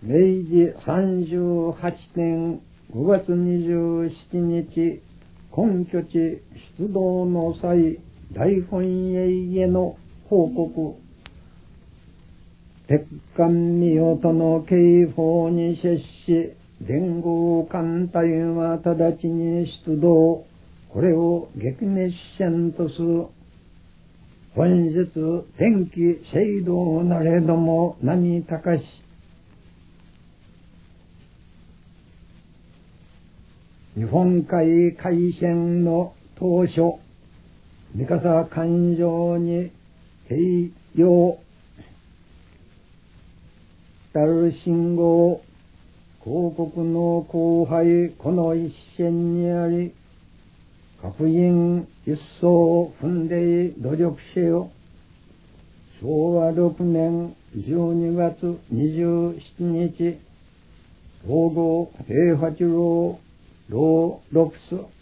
明治38年5月27日、根拠地出動の際、大本営への報告、鉄管見事の警報に接し、連合艦隊は直ちに出動、これを撃滅戦とする。本日天気聖堂なれども何高し、日本海海戦の当初、三笠環状に平洋、たる信号、広告の後輩、この一線にあり、各員一層踏んで努力せよ。昭和6年12月27日、統合平八郎、ローロプス